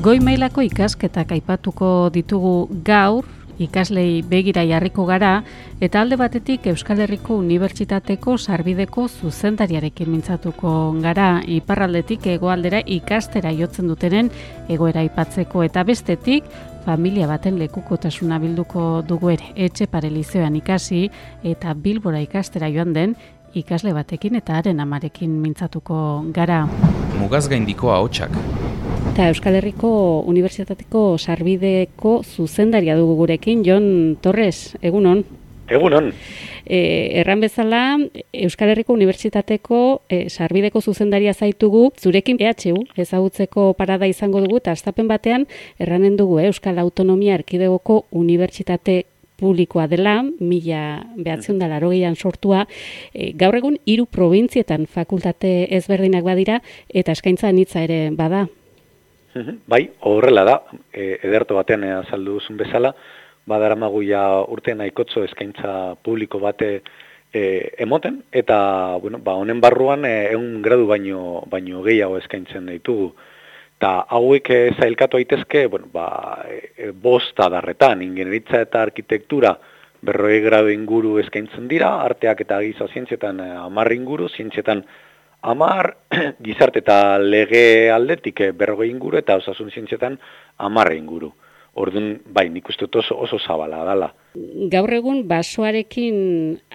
Goi mailako ikasketak aipatuko ditugu gaur, ikaslei begira jarriko gara, eta alde batetik Euskal Herriko Unibertsitateko sarbideko zuzendariarekin mintzatuko gara, iparraldetik egoaldera ikastera jotzen dutenen egoera aipatzeko eta bestetik, familia baten lekukotasuna bilduko dugu ere etxe parelizioan ikasi eta bilbora ikastera joan den ikasle batekin eta haren amarekin mintzatuko gara. Mugaz gaindiko ahotsak. Eta Euskal Herriko Unibertsitateko sarbideko zuzendaria dugu gurekin, Jon Torres, egunon? Egunon. E, erran bezala, Euskal Herriko Unibertsitateko e, sarbideko zuzendaria zaitugu, zurekin EHU ezagutzeko parada izango dugu, eta astapen batean, erranen dugu eh, Euskal Autonomia Erkidegoko Unibertsitate publikoa dela, mila behatzen da larogeian sortua, e, gaur egun hiru probintzietan fakultate ezberdinak badira, eta eskaintza nitza ere bada. Bai, horrela da, e, ederto batean azaldu duzun bezala, badaramagu ja urte nahikotzo eskaintza publiko bate e, emoten, eta bueno, ba, honen barruan egun gradu baino, baino gehiago eskaintzen ditugu. Ta hauek e, zailkatu aitezke, bueno, ba, e, bosta darretan, ingenieritza eta arkitektura berroe gradu inguru eskaintzen dira, arteak eta giza zientzietan e, amarri inguru, zientzietan amar, gizarte eta lege aldetik eh, berrogei inguru eta osasun zientzietan amarre inguru. Orduan, bai, nik uste oso, oso zabala dala. Gaur egun, basoarekin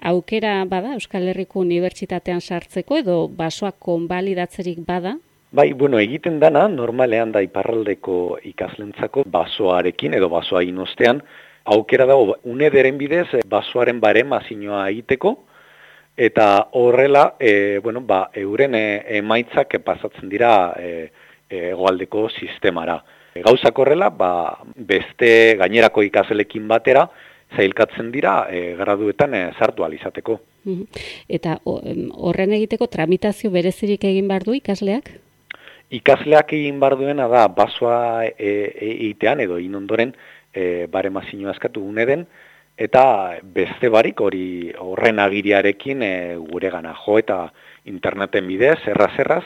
aukera bada Euskal Herriko Unibertsitatean sartzeko edo basoak konbalidatzerik bada? Bai, bueno, egiten dana, normalean da iparraldeko ikaslentzako basoarekin edo basoa inostean, aukera dago, unederen bidez, basoaren barema zinoa egiteko, eta horrela e, bueno, ba, euren e, emaitzak pasatzen dira e, e, egoaldeko sistemara. E, gauzak horrela, ba, beste gainerako ikaselekin batera, zailkatzen dira e, graduetan e, sartu alizateko. Eta horren egiteko tramitazio berezirik egin behar du ikasleak? Ikasleak egin behar duena da basoa e, e, egitean edo inondoren e, bare mazino askatu uneden, eta beste barik hori horren agiriarekin e, gure gana jo eta interneten bidez, erraz-erraz,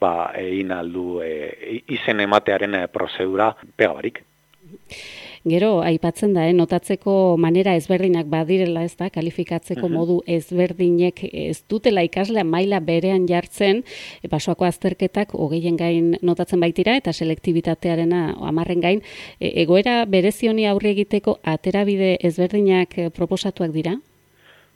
ba, egin aldu e, izen ematearen e, prozedura pega barik. Gero, aipatzen da, eh, notatzeko manera ezberdinak badirela, ez da, kalifikatzeko modu ezberdinek ez dutela ikaslea maila berean jartzen, e, basoako azterketak hogeien gain notatzen baitira, eta selektibitatearena amarren gain, e, egoera berezioni aurre egiteko aterabide ezberdinak e, proposatuak dira?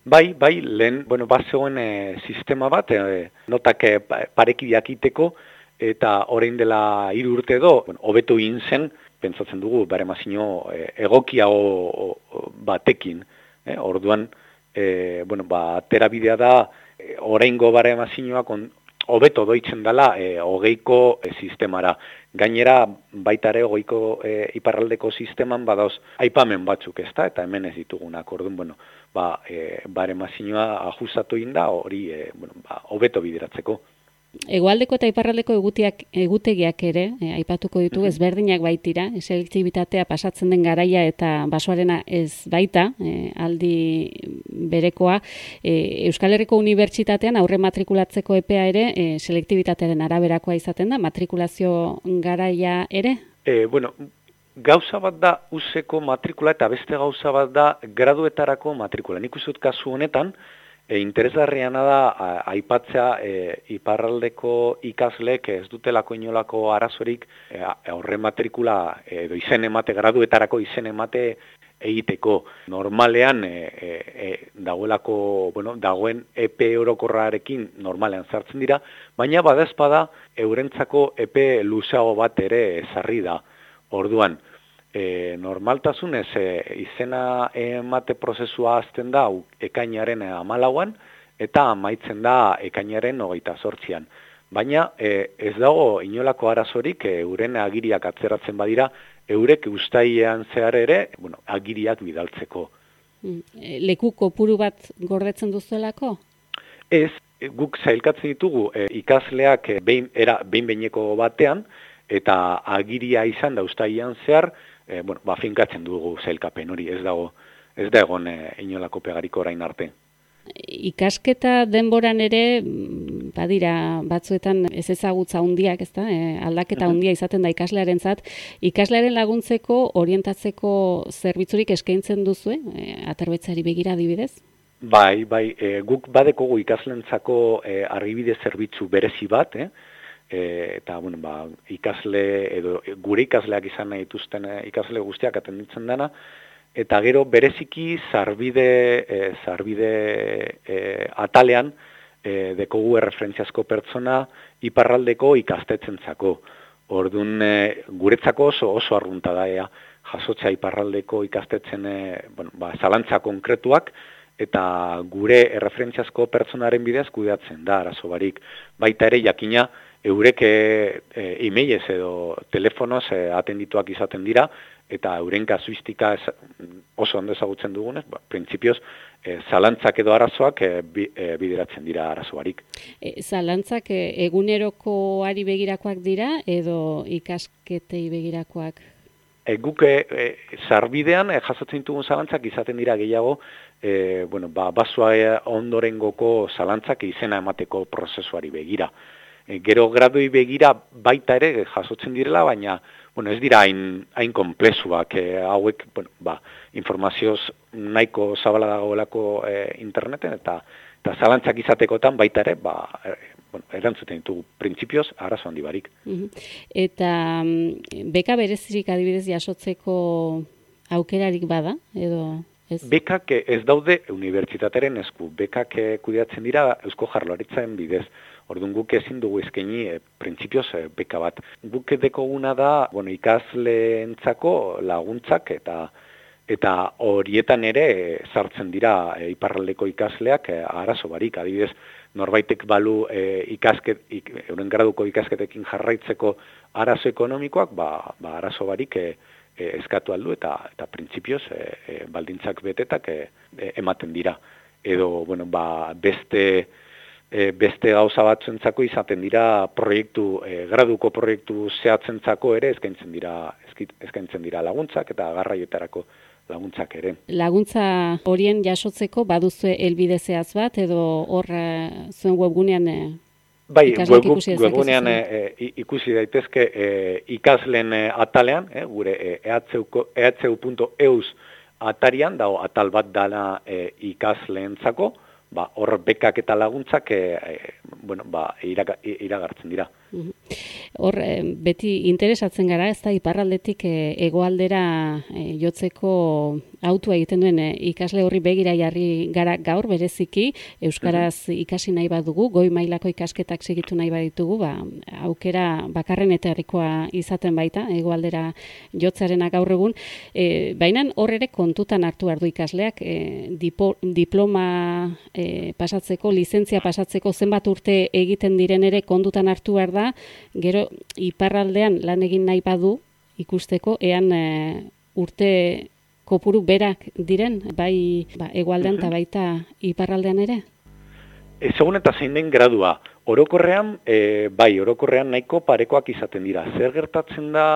Bai, bai, lehen, bueno, bat e, sistema bat, e, notak e, parekideak iteko, eta orain dela hiru urte do, bueno, hobetu egin zen, pentsatzen dugu baremazio e, egokiago batekin. E, orduan, e, bueno, ba, terabidea da, e, oraingo baremazioak hobeto doitzen dela e, hogeiko e, sistemara. Gainera, baita ere hogeiko e, iparraldeko sisteman badauz aipamen batzuk ez da, eta hemen ez ditugunak. Orduan, bueno, ba, e, baremazioa ajustatu inda, hori e, bueno, ba, hobeto bideratzeko. Egoaldeko eta iparraldeko egutiak, egutegiak ere, e, aipatuko ditu, ezberdinak baitira, selektibitatea pasatzen den garaia eta basoarena ez baita, e, aldi berekoa, e, Euskal Herriko Unibertsitatean aurre matrikulatzeko epea ere, e, selektibitatearen araberakoa izaten da, matrikulazio garaia ere? E, bueno, gauza bat da useko matrikula eta beste gauza bat da graduetarako matrikula. Nik usut kasu honetan, E, interesgarriana da aipatzea e, iparraldeko ikaslek ez dutelako inolako arazorik e, matrikula edo izen emate graduetarako izen emate egiteko normalean e, e, e, dagoelako, bueno, dagoen epe orokorrarekin normalean sartzen dira, baina badezpada eurentzako epe luzeago bat ere ezarri da. Orduan, e, normaltasunez e, izena emate prozesua azten da ekainaren amalauan, eta amaitzen da ekainaren hogeita sortzian. Baina e, ez dago inolako arazorik e, euren agiriak atzeratzen badira, eurek ustaiean zehar ere, bueno, agiriak bidaltzeko. Mm, e, leku kopuru bat gordetzen duzuelako? Ez, guk zailkatzen ditugu e, ikasleak e, behin, era, behin batean, eta agiria izan da ustaian zehar, e, bueno, ba, finkatzen dugu zailkapen hori, ez dago, ez da egon e, inolako pegariko orain arte ikasketa denboran ere mm, badira batzuetan ez ezagutza handiak, ezta? E, aldaketa handia izaten da ikaslearentzat. Ikaslearen laguntzeko orientatzeko zerbitzurik eskaintzen duzu, e, aterbetzari begira adibidez? Bai, bai, e, guk badekogu ikaslentzako e, argibide zerbitzu berezi bat, eh? E, eta bueno, ba, ikasle edo gure ikasleak izan nahi dituzten e, ikasle guztiak atenditzen dena, eta gero bereziki zarbide, e, zarbide e, atalean e, dekogu erreferentziazko pertsona iparraldeko ikastetzentzako. Orduan e, guretzako oso oso arrunta da ea jasotza iparraldeko ikastetzen e, bueno, ba, zalantza konkretuak eta gure erreferentziazko pertsonaren bidez kudeatzen da arazo barik. Baita ere jakina eurek e, e, edo telefonoz e, atendituak izaten dira, eta euren kasuistika oso ondo ezagutzen dugunez, ba, printzipioz, e, zalantzak edo arazoak e, bideratzen dira arazoarik. E, zalantzak e, egunerokoari begirakoak dira edo ikasketei begirakoak? E, guk e, zarbidean e, jasotzen dugun zalantzak izaten dira gehiago, e, bueno, ba, basua e, ondoren goko zalantzak izena emateko prozesuari begira. E, gero gradui begira baita ere jasotzen direla, baina bueno, ez dira hain, hain komplezuak eh, hauek, bueno, ba, informazioz nahiko zabala dagoelako eh, interneten, eta, eta zalantzak izatekotan baita ere, ba, eh, bueno, erantzuten ditugu printzipioz, arazo handi barik. Eta mm, beka berezirik adibidez jasotzeko aukerarik bada, edo... Ez. Bekak ez daude unibertsitateren esku, bekak kudeatzen dira Eusko Jarlaritzen bidez. Orduan guk ezin dugu eskaini e, printzipioz e, beka bat. Guk dekoguna da, bueno, ikasleentzako laguntzak eta eta horietan ere sartzen dira e, iparraldeko ikasleak e, arazo barik. Adibidez, norbaitek balu e, ikasket, ik, euren graduko ikasketekin jarraitzeko arazo ekonomikoak, ba, ba arazo barik e, e, eskatu aldu eta eta printzipioz e, baldintzak betetak e, ematen dira. Edo, bueno, ba, beste e, beste gauza batzuentzako izaten dira proiektu e, graduko proiektu zehatzentzako ere eskaintzen dira eskaintzen dira laguntzak eta garraioetarako laguntzak ere. Laguntza horien jasotzeko baduzue helbide zehaz bat edo hor zuen webgunean e, Bai, webgunean ikusi daitezke e, ikaslen atalean, e, gure ehatzeu.eus atarian, dago atal bat dala e, ikasleentzako, ba, hor bekak eta laguntzak e, bueno, ba, iragartzen dira. Hor, eh, beti interesatzen gara, ez da, iparraldetik egoaldera jotzeko autua egiten duen ikasle horri begira jarri gara gaur bereziki, Euskaraz ikasi nahi badugu, goi mailako ikasketak segitu nahi baditugu, ba, aukera bakarren eta izaten baita, egoaldera jotzarena gaur egun, e, baina hor ere kontutan hartu ardu ikasleak, e, diploma e, pasatzeko, lizentzia pasatzeko zenbat urte egiten diren ere kondutan hartu behar da, gero iparraldean lan egin nahi badu ikusteko, ean e, urte kopuru berak diren, bai ba, egualdean eta baita iparraldean ere? E, segun eta zein den gradua, orokorrean, e, bai, orokorrean nahiko parekoak izaten dira. Zer gertatzen da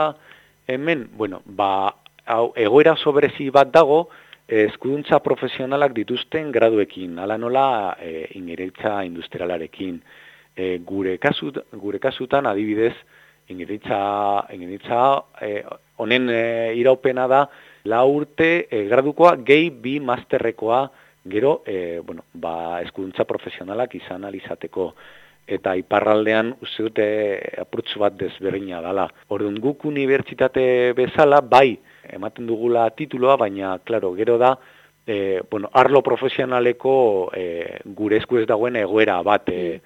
hemen, bueno, ba, hau, egoera soberezi bat dago, eskuduntza profesionalak dituzten graduekin, ala nola e, ingeretza industrialarekin. E, gure, kasut, gure kasutan adibidez, ingeretza, ingeretza e, honen e, iraupena da, la urte e, gradukoa gehi bi masterrekoa gero e, bueno, ba, eskuduntza profesionalak izan alizateko. eta iparraldean uste dute apurtzu bat desberdina dela. Orduan guk unibertsitate bezala, bai, ematen dugula tituloa, baina, klaro, gero da, e, bueno, arlo profesionaleko e, gure esku ez dagoen egoera bat, e,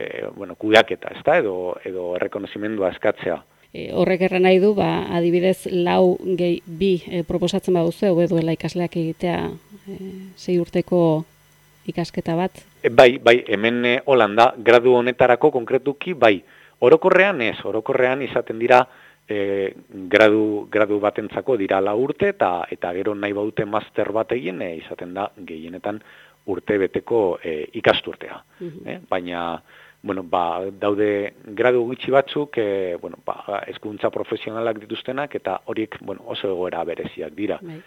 e, bueno, kudeaketa, ez da, edo, edo errekonozimendua eskatzea. E, horrek erra nahi du, ba, adibidez, lau gehi bi e, proposatzen baduzu, egu duela ikasleak egitea e, sei urteko ikasketa bat? E, bai, bai, hemen e, Holanda, gradu honetarako konkretuki, bai, orokorrean ez, orokorrean izaten dira, e, gradu, gradu batentzako dira la urte eta eta gero nahi baute master bat egin e, izaten da gehienetan urte beteko e, ikasturtea. Mm -hmm. Baina bueno, ba, daude gradu gutxi batzuk e, bueno, ba, eskuntza profesionalak dituztenak eta horiek bueno, oso egoera bereziak dira. Bai.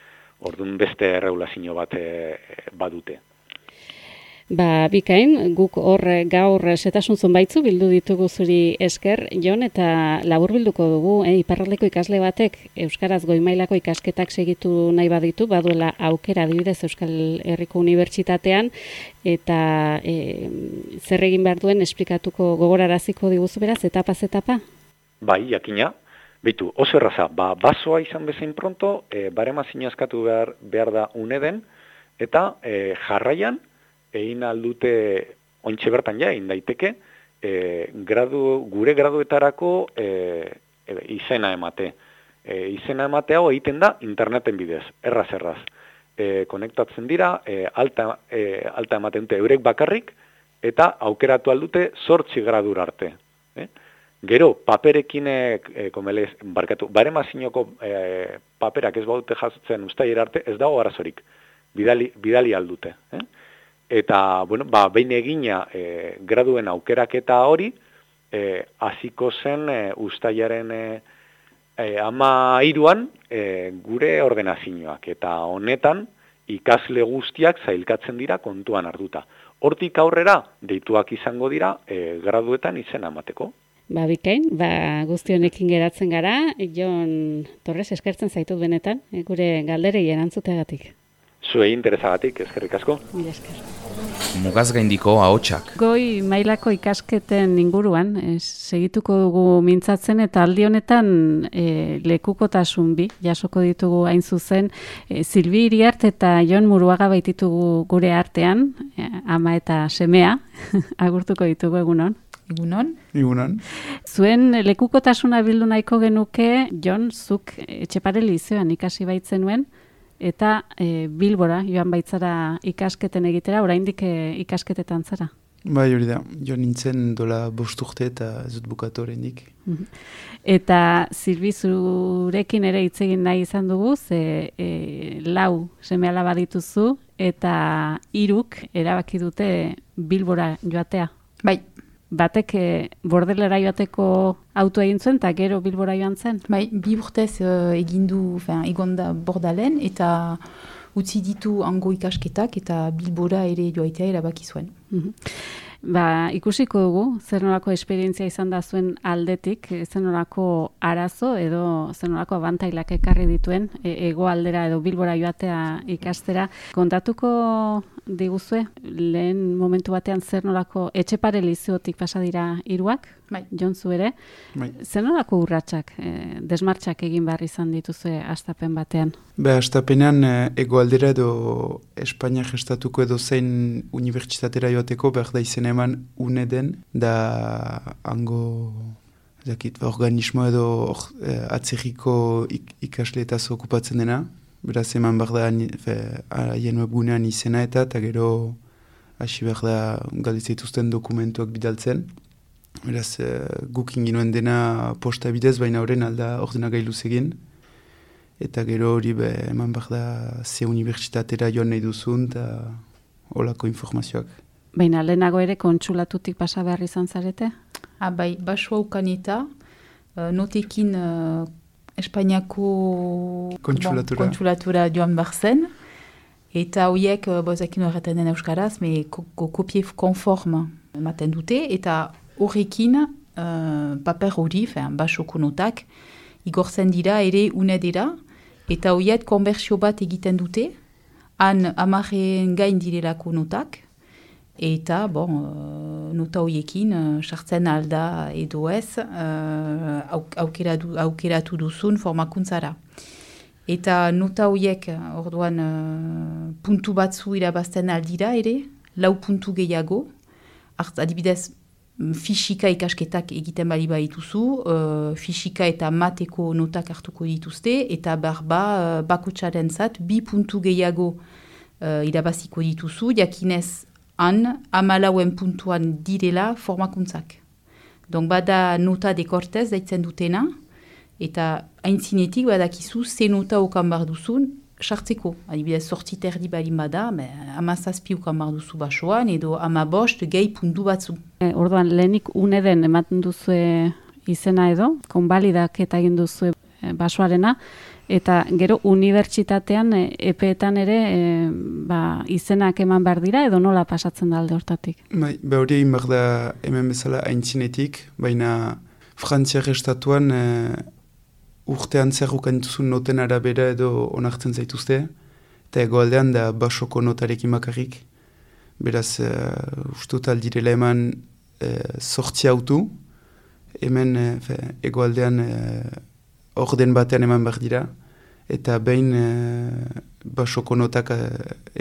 Orduan beste regulazio bat e, badute. Ba, bikain, guk hor gaur setasun zonbaitzu bildu ditugu zuri esker, Jon, eta labur bilduko dugu, eh, iparraldeko ikasle batek Euskaraz goimailako ikasketak segitu nahi baditu, baduela aukera dibidez Euskal Herriko Unibertsitatean, eta e, zer egin behar duen esplikatuko gogoraraziko diguzu beraz, etapa etapa? Bai, jakina, Bitu, oso erraza, ba, basoa izan bezain pronto, e, barema zinazkatu behar, behar da uneden, eta e, jarraian, egin aldute ontxe bertan ja, egin daiteke, e, gradu, gure graduetarako e, e, izena emate. E, izena ematea hau egiten da interneten bidez, erraz erraz. E, konektatzen dira, e, alta, e, alta ematen dute eurek bakarrik, eta aukeratu aldute sortzi gradur arte. E? Gero, paperekin, e, komelez, barkatu, bare mazinoko e, paperak ez baute jasotzen usta arte, ez dago arazorik, bidali, bidali aldute. Eh? Eta bueno, ba, behin egina e, graduen aukeraketa hori, e, aziko zen e, ustaiaren e, e, ama iruan e, gure ordenazioak, eta honetan ikasle guztiak zailkatzen dira kontuan hartuta. Hortik aurrera, deituak izango dira, e, graduetan izen amateko. Ba, bikain, ba, guztionekin geratzen gara, Jon Torres eskertzen zaitut benetan, e, gure galderei erantzuteagatik. Zuei interesagatik, eskerrik asko. Mila esker. Mugaz gaindiko ahotsak. Goi mailako ikasketen inguruan, e, segituko dugu mintzatzen eta aldi honetan e, lekukotasun bi, jasoko ditugu hain zuzen, e, Silbi Iriart eta Jon Muruaga baititugu gure artean, e, ama eta semea, agurtuko ditugu egunon. Egunon. Egunon. Zuen lekukotasuna bildu nahiko genuke, Jon, zuk etxepare lizioan ikasi baitzen nuen, eta e, Bilbora joan baitzara ikasketen egitera, oraindik e, ikasketetan zara? Bai, hori da. Jo nintzen dola bosturte eta ez dut bukatu horrendik. Mhm. Eta zirbizurekin ere hitz egin nahi izan dugu, ze e, lau seme alaba dituzu eta hiruk erabaki dute Bilbora joatea. Bai, batek e, bordelera joateko auto egin zuen, eta gero bilbora joan zen? Bai, bi urtez uh, egin du, egonda bordalen, eta utzi ditu ango ikasketak, eta bilbora ere joaitea erabaki zuen. Mhm. Ba, ikusiko dugu, zer nolako esperientzia izan da zuen aldetik, zer nolako arazo edo zer nolako abantailak ekarri dituen, e, ego aldera edo bilbora joatea ikastera. Kontatuko diguzue, lehen momentu batean zer nolako etxepare liziotik pasa dira hiruak, bai. jontzu ere, bai. zer nolako urratsak, e, desmartxak egin behar izan dituzue astapen batean? Be, astapenean e, egoaldera edo Espainia gestatuko edo zein unibertsitatera joateko behar da izen eman une den, da hango zakit, organismo edo e, atzerriko ik, ikasleetaz okupatzen dena, beraz eman behar da haien webgunean izena eta eta gero hasi behar da galditzaituzten dokumentuak bidaltzen. Beraz e, guk inginuen dena posta bidez, baina horren alda ordena gailuz egin. Eta gero hori be, eman behar da ze unibertsitatera joan nahi duzun eta olako informazioak. Baina lehenago ere kontsulatutik pasa behar izan zarete? Ah, bai, basu haukan eta uh, notekin uh, Espainiako kontsulatura, bon, kontsulatura joan behar zen. Eta horiek, uh, bozakin horretan den euskaraz, me kopie konform ematen dute. Eta horrekin uh, paper hori, basoko notak, igortzen dira ere une dira. Eta horiek konbertsio bat egiten dute. Han amarren gain direlako notak. Eta, bon, uh, nota horiekin, uh, sartzen alda edo ez, uh, aukeratu, aukeratu duzun formakuntzara. Eta nota horiek, orduan, uh, puntu batzu irabazten aldira ere, lau puntu gehiago, adibidez, fisika ikasketak egiten bali baituzu, uh, fisika eta mateko notak hartuko dituzte, eta barba uh, bakotxaren zat, bi puntu gehiago uh, irabaziko dituzu, jakinez han, amalauen puntuan direla formakuntzak. Donk bada nota dekortez daitzen dutena, eta haintzinetik badakizu ze nota okan bar duzun, sartzeko. Adibidez, sortzi terdi balin bada, ama zazpi ukan bar duzu basoan, edo ama bost gehi puntu batzu. E, orduan, lehenik uneden ematen duzu izena edo, konbalidak eta egin duzu e, basoarena, Eta gero unibertsitatean e, epeetan ere e, ba, izenak eman behar dira edo nola pasatzen da alde hortatik? Bai, be hori egin behar da hemen bezala aintzinetik, baina frantziak estatuan e, urtean zer duzun noten arabera edo onartzen zaituzte, eta egoaldean da basoko notarekin makarrik. Beraz, e, ustut aldirela eman e, sortzi autu, hemen e, fe, egoaldean e, orden batean eman behar dira, eta behin e, basoko notak e,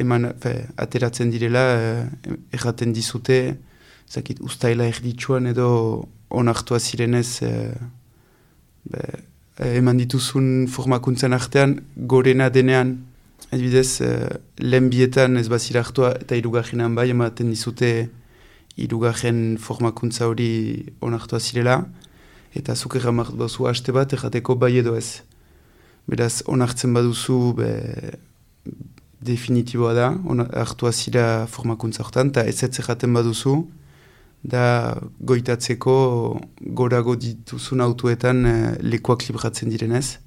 eman fe, ateratzen direla, e, erraten dizute, zakit, ustaila erditsuan edo onartua zirenez, e, be, eman dituzun formakuntzen artean, gorena denean, edibidez, e, lehen bietan ez bazira hartua eta irugarrenan bai, ematen dizute irugarren formakuntza hori onartua zirela, eta zuk erramak duzu haste bat, errateko bai edo ez. Beraz, onartzen baduzu, be, definitiboa da, hartu azira formakuntza horretan, eta ez ez erraten baduzu, da goitatzeko gorago dituzun autuetan e, lekuak libratzen direnez.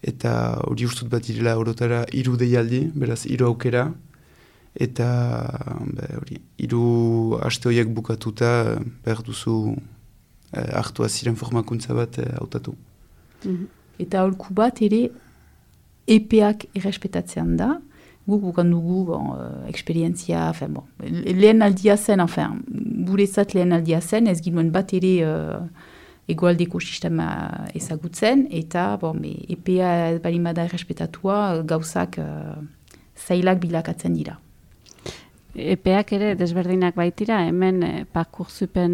Eta hori ustut bat direla orotara iru deialdi, beraz, iru aukera, eta hori, iru haste horiek bukatuta behar duzu eh, hartua ziren formakuntza bat eh, hautatu. Mm Eta holku bat ere epeak irrespetatzean da, guk bukan dugu bon, uh, eksperientzia, enfin, bon, lehen aldia zen, enfin, gurezat lehen aldia zen, ez ginuen bat ere uh, egoaldeko sistema ezagutzen, eta bon, me, EPA balimada irrespetatua gauzak uh, zailak bilakatzen dira. Epeak ere desberdinak baitira, hemen e, pakurzupen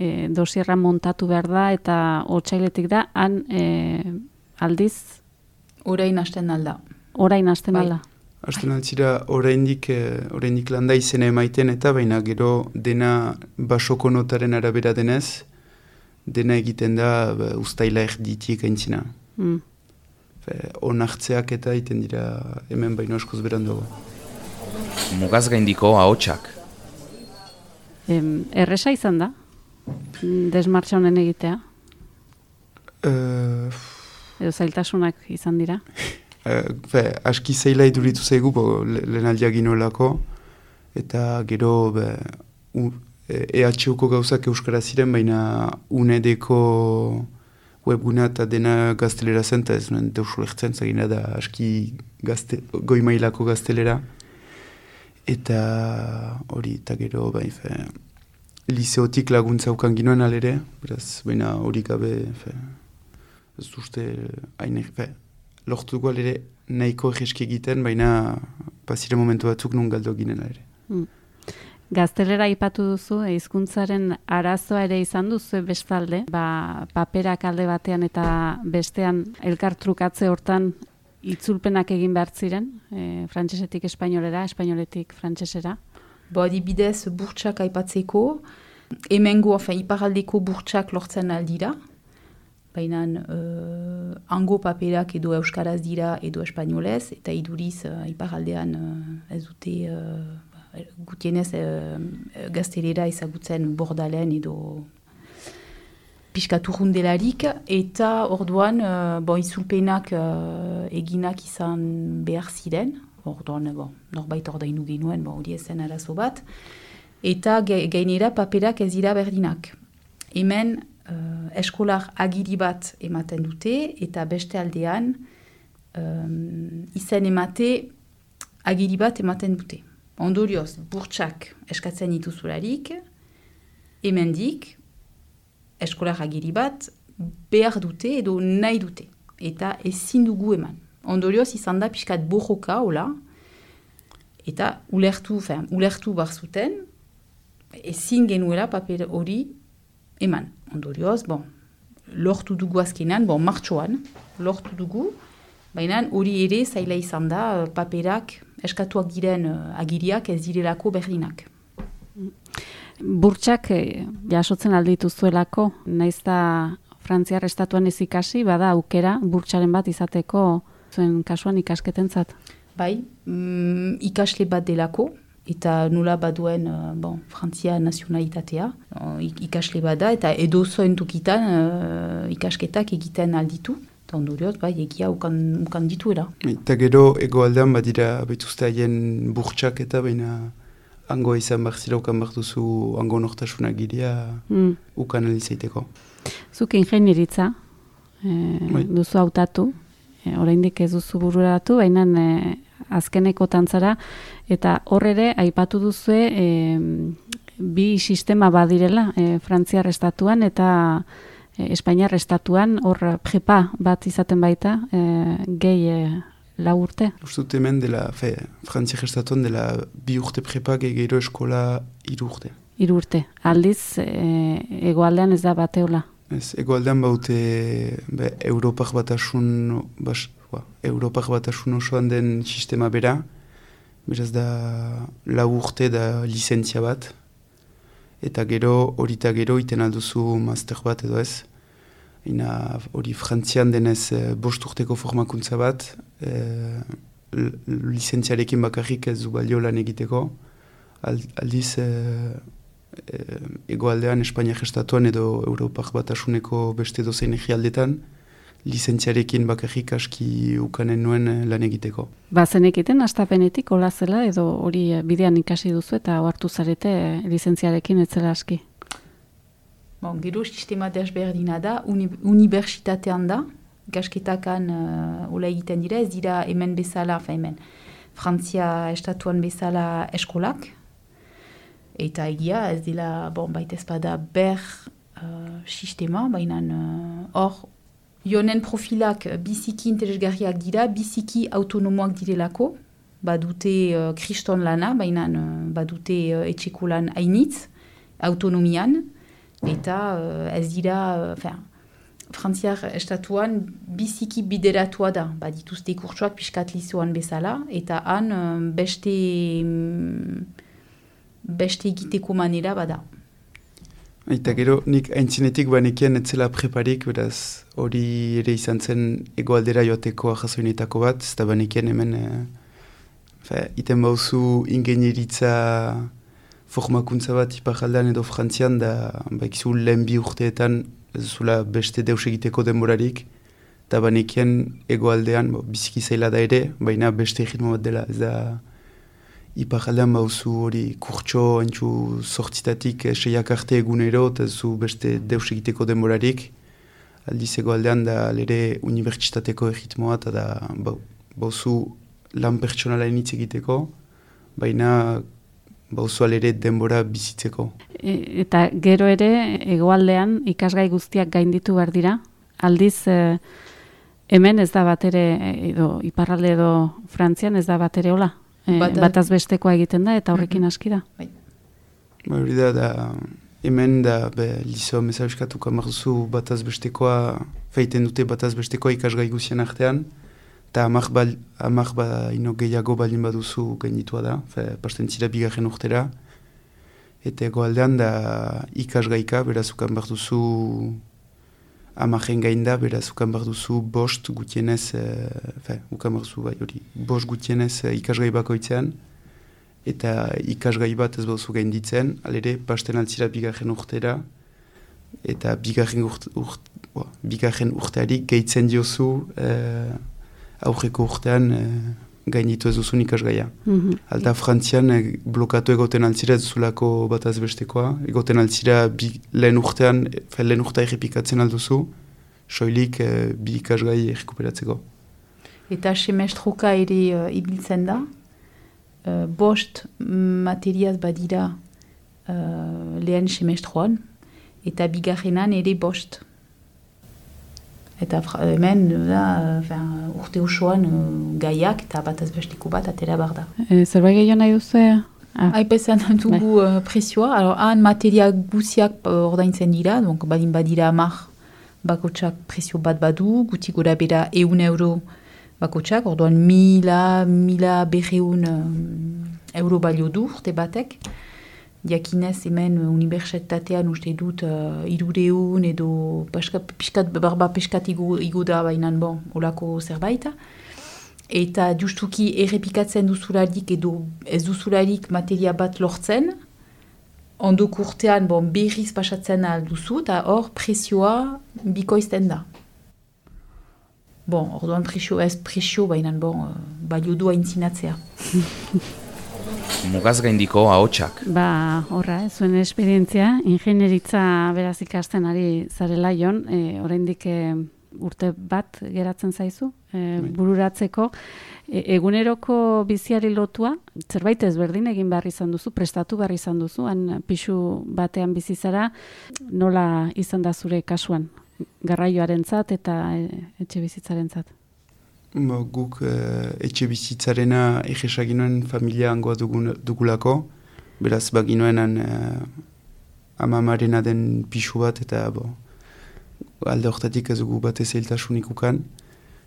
e, dosierra montatu behar da eta otsailetik da, han e, aldiz? Orain hasten alda. Orain hasten bai. alda. Hasten altzira oraindik, oraindik landa izena emaiten eta baina gero dena basoko notaren arabera denez, dena egiten da ba, ustaila erditik aintzina. Mm. Onartzeak eta egiten dira hemen baino askoz berandago mugaz gaindiko ahotsak. Em, erresa izan da? Desmartxa honen egitea? Uh, Edo zailtasunak izan dira? Fe, aski zaila iduritu zaigu, lehen aldia ginoelako, eta gero be, EHUko gauzak euskara ziren, baina UNEDeko webgunea eta dena gaztelera zen, eta ez nuen deusu lehtzen, zagina da aski gazte, goi mailako gaztelera. Eta hori, eta gero, bai, fe, liseotik laguntza ukan ginoen alere, beraz, baina hori gabe, fe, ez duzte, hain, lortu dugu alere nahiko egeski egiten, baina pasire momentu batzuk nun galdo ginen alere. Hmm. Gaztelera ipatu duzu, hizkuntzaren arazoa ere izan duzu bestalde, ba, paperak alde batean eta bestean elkartrukatze hortan itzulpenak egin behar ziren, e, frantsesetik espainolera, espainoletik frantsesera? Bo, adibidez, burtsak aipatzeko, hemengo, ofen, iparaldeko burtsak lortzen aldira, baina uh, ango paperak edo euskaraz dira edo espainolez, eta iduriz uh, iparaldean uh, ez dute uh, gutienez uh, gaztelera ezagutzen bordalen edo pixkatu delarik, eta orduan, uh, bon, izulpenak uh, eginak izan behar ziren, orduan, bon, norbait ordainu genuen, bon, hori ezen arazo bat, eta gainera paperak ez dira berdinak. Hemen, uh, eskolar agiri bat ematen dute, eta beste aldean, um, izen emate agiri bat ematen dute. Ondorioz, burtsak eskatzen dituzularik, hemendik eskola agiri bat behar dute edo nahi dute. Eta ezin dugu eman. Ondorioz izan da pixkat bojoka, hola, eta ulertu, fean, ulertu bar zuten, ezin genuela paper hori eman. Ondorioz, bon, lortu dugu azkenan, bon, martxoan, lortu dugu, baina hori ere zaila izan da eh, paperak eskatuak diren uh, agiriak ez direlako berdinak. Burtsak eh, jasotzen alditu zuelako, naiz da Frantziar estatuan ez ikasi, bada aukera burtsaren bat izateko zuen kasuan ikasketentzat. Bai, mm, ikasle bat delako, eta nula baduen uh, bon, Frantzia nazionalitatea, uh, ikasle bat da, eta edo zoen tukitan uh, ikasketak egiten alditu. Eta ondorioz, bai, egia ukan, ukan dituela. Eta gero egoaldean badira betuzte haien burtsak eta baina ango izan behar zira ukan behar duzu ango nortasuna giria mm. ukan alizaiteko. Zuk ingenieritza e, duzu hautatu, e, oraindik ez duzu bururatu, baina e, azkeneko tantzara, eta hor ere, aipatu duzu e, bi sistema badirela e, Frantziar estatuan, eta e, Espainiar estatuan, hor prepa bat izaten baita, e, gehi e, lau urte. Uztut hemen dela, fe, Frantziar estatuan dela bi urte prepa gero eskola iru urte. Iru urte. Aldiz, e, egoaldean ez da bateola. Ez, egoaldean baute be, Europak batasun, bas, ba, Europak batasun osoan den sistema bera, beraz da lau urte da lizentzia bat, eta gero, horita gero, iten alduzu master bat edo ez, Ina hori frantzian denez e, bost urteko formakuntza bat, e, lizentziarekin bakarrik ez du balio lan egiteko, aldiz e, eh, egoaldean Espainia gestatuan edo Europak batasuneko beste dozein egialdetan, lizentziarekin bakarrik aski ukanen nuen eh, lan egiteko. Bazen egiten, astapenetik, hola zela, edo hori eh, bidean ikasi duzu eta hartu zarete eh, lizentziarekin etzela aski? Bon, gero sistema desberdina da, uni, universitatean da, gasketakan uh, ola egiten dira, ez dira hemen bezala, fa hemen, Frantzia estatuan bezala eskolak, Eta egia, ez dila, bon, baita ezpada ber uh, sistema, baina hor, uh, jonen profilak biziki interesgarriak dira, biziki autonomoak direlako, badute uh, kriston lana, baina uh, badute uh, etxeko lan hainitz, autonomian, eta uh, ez dira, uh, frantziar estatuan biziki bideratua da, badituzte ikurtsuak piskat lizuan bezala, eta han uh, beste... Um, beste egiteko manera bada. Eta gero, nik aintzinetik banekien etzela preparik, beraz hori ere izan zen egoaldera joateko ahazoinetako bat, ez da banekien hemen, e, iten bauzu ingenieritza formakuntza bat ipajaldan edo frantzian, da baikizu lehen bi urteetan ez zula beste deus egiteko denborarik, eta banekien egoaldean, bo, biziki zaila da ere, baina beste egitmo bat dela, ez da iparaldean bauzu hori kurtso entzu sortzitatik eh, seiak arte egunero eta zu beste deus egiteko denborarik aldizeko aldean da lere unibertsitateko egitmoa eta da bauzu lan pertsonala initz egiteko baina bauzu alere denbora bizitzeko. E, eta gero ere egoaldean ikasgai guztiak gainditu behar dira aldiz e, hemen ez da bat ere edo iparralde edo frantzian ez da bat ere hola? E, bataz bestekoa egiten da eta horrekin mhm. aski da. Bai. Ba, hori da, da, hemen da, be, lizo mesabiskatuko amarzu bataz bestekoa, feiten dute bataz bestekoa ikasgai guzien artean, eta amak, bal, amak ba, ino gehiago balin baduzu gainitua da, fe, pasten zira bigarren urtera, eta egoaldean da ikasgaika, berazukan behar duzu amaren gain da, beraz, ukan behar duzu bost gutienez, e, ukan behar duzu bai hori, bost gutienez e, ikasgai bakoitzean, eta ikasgai bat ez baduzu gain ditzen, alere, pasten altzira bigarren urtera, eta bigarren, urt, urt, bigarren urteari gehitzen diozu e, aurreko urtean e, gainitu ez duzun ikasgaia. Mm -hmm. Alta frantzian e, blokatu egoten altzira ez duzulako bat azbestekoa, egoten altzira bi, lehen urtean, fe, lehen urtea errepikatzen alduzu, soilik e, bi ikasgai errekuperatzeko. Eta semestroka ere uh, ibiltzen da, uh, bost materiaz badira uh, lehen semestroan, eta bigarrenan ere bost. Eta hemen da, fin, urte osoan uh, gaiak eta bat azbestiko bat atera bar da. E, zerbait gehiago nahi duzu? Ah. Aipezan dugu uh, presioa, alors, han materia guziak ordaintzen dira, donc badin badira amar bakotsak presio bat badu, guti gora bera eun euro bakotsak, orduan mila, mila berreun um, euro balio du urte batek. Diakinez hemen unibertsitatean uste dut uh, irureun edo piskat, barba peskat igu, da bainan bon, olako zerbaita. Eta justuki errepikatzen duzularik edo ez duzularik materia bat lortzen, ondo kurtean bon, berriz pasatzen alduzu, eta hor presioa bikoizten da. Bon, orduan presio ez presio, baina bon, uh, balio du aintzinatzea. Mugaz gaindiko ahotsak. Ba, horra, eh, zuen esperientzia, ingenieritza beraz ikasten ari zarela jon, e, oraindik e, urte bat geratzen zaizu, e, bururatzeko, e, eguneroko biziari lotua, zerbait ezberdin egin behar izan duzu, prestatu behar izan duzu, han pixu batean bizizara, nola izan da zure kasuan, garraioaren zat eta e, etxe bizitzaren zat? Guk uh, etxe bizitzarena egesaginoen familia angoa dugun, dugulako, beraz baginoen uh, eh, amamarena den pixu bat eta bo, alde horretatik ez dugu bat ezailtasunik ukan.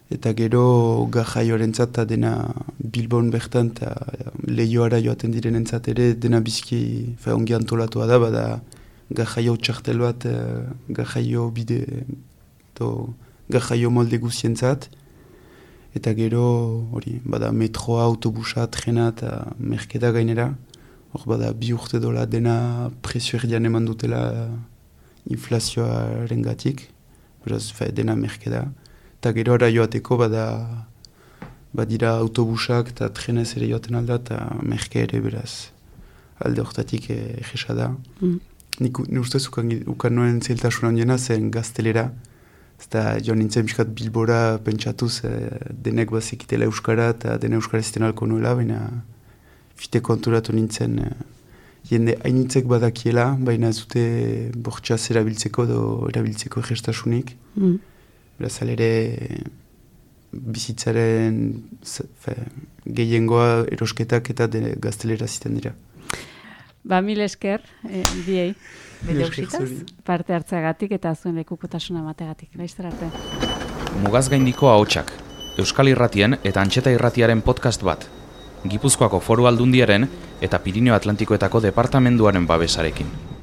Eta gero gajaioaren zat, dena Bilbon bertan eta lehioara joaten diren entzat ere dena bizki fe, ongi antolatua da, bada gajaio txartel bat, uh, gajaio bide, to, gajaio molde guzien zat. Eta gero, hori, bada metroa, autobusa, trena eta merketa gainera. Hor bada bi urte dola dena presio erdian eman dutela inflazioa rengatik. Beraz, fe, dena merketa. Eta gero ara joateko bada badira autobusak eta trenez ere joaten alda eta merke ere beraz alde horretatik egesa da. Mm. Nik, nik ustez ukan, ukan noen zeltasuna zen gaztelera. Eta jo nintzen biskat bilbora pentsatuz e, denek bazekitela euskara eta dene euskara ziten alko nuela, baina fite konturatu nintzen e, jende hainitzek badakiela, baina ez dute bortxaz erabiltzeko edo erabiltzeko egestasunik. Mm. Beraz alere bizitzaren fe, gehiengoa erosketak eta gaztelera ziten dira. Ba, mil esker, e, biei. Parte hartzeagatik eta zuen lekukotasuna mategatik. Laizter arte. Mugaz gaindiko ahotsak. Euskal Irratien eta Antxeta Irratiaren podcast bat. Gipuzkoako foru aldundiaren eta Pirineo Atlantikoetako departamenduaren babesarekin.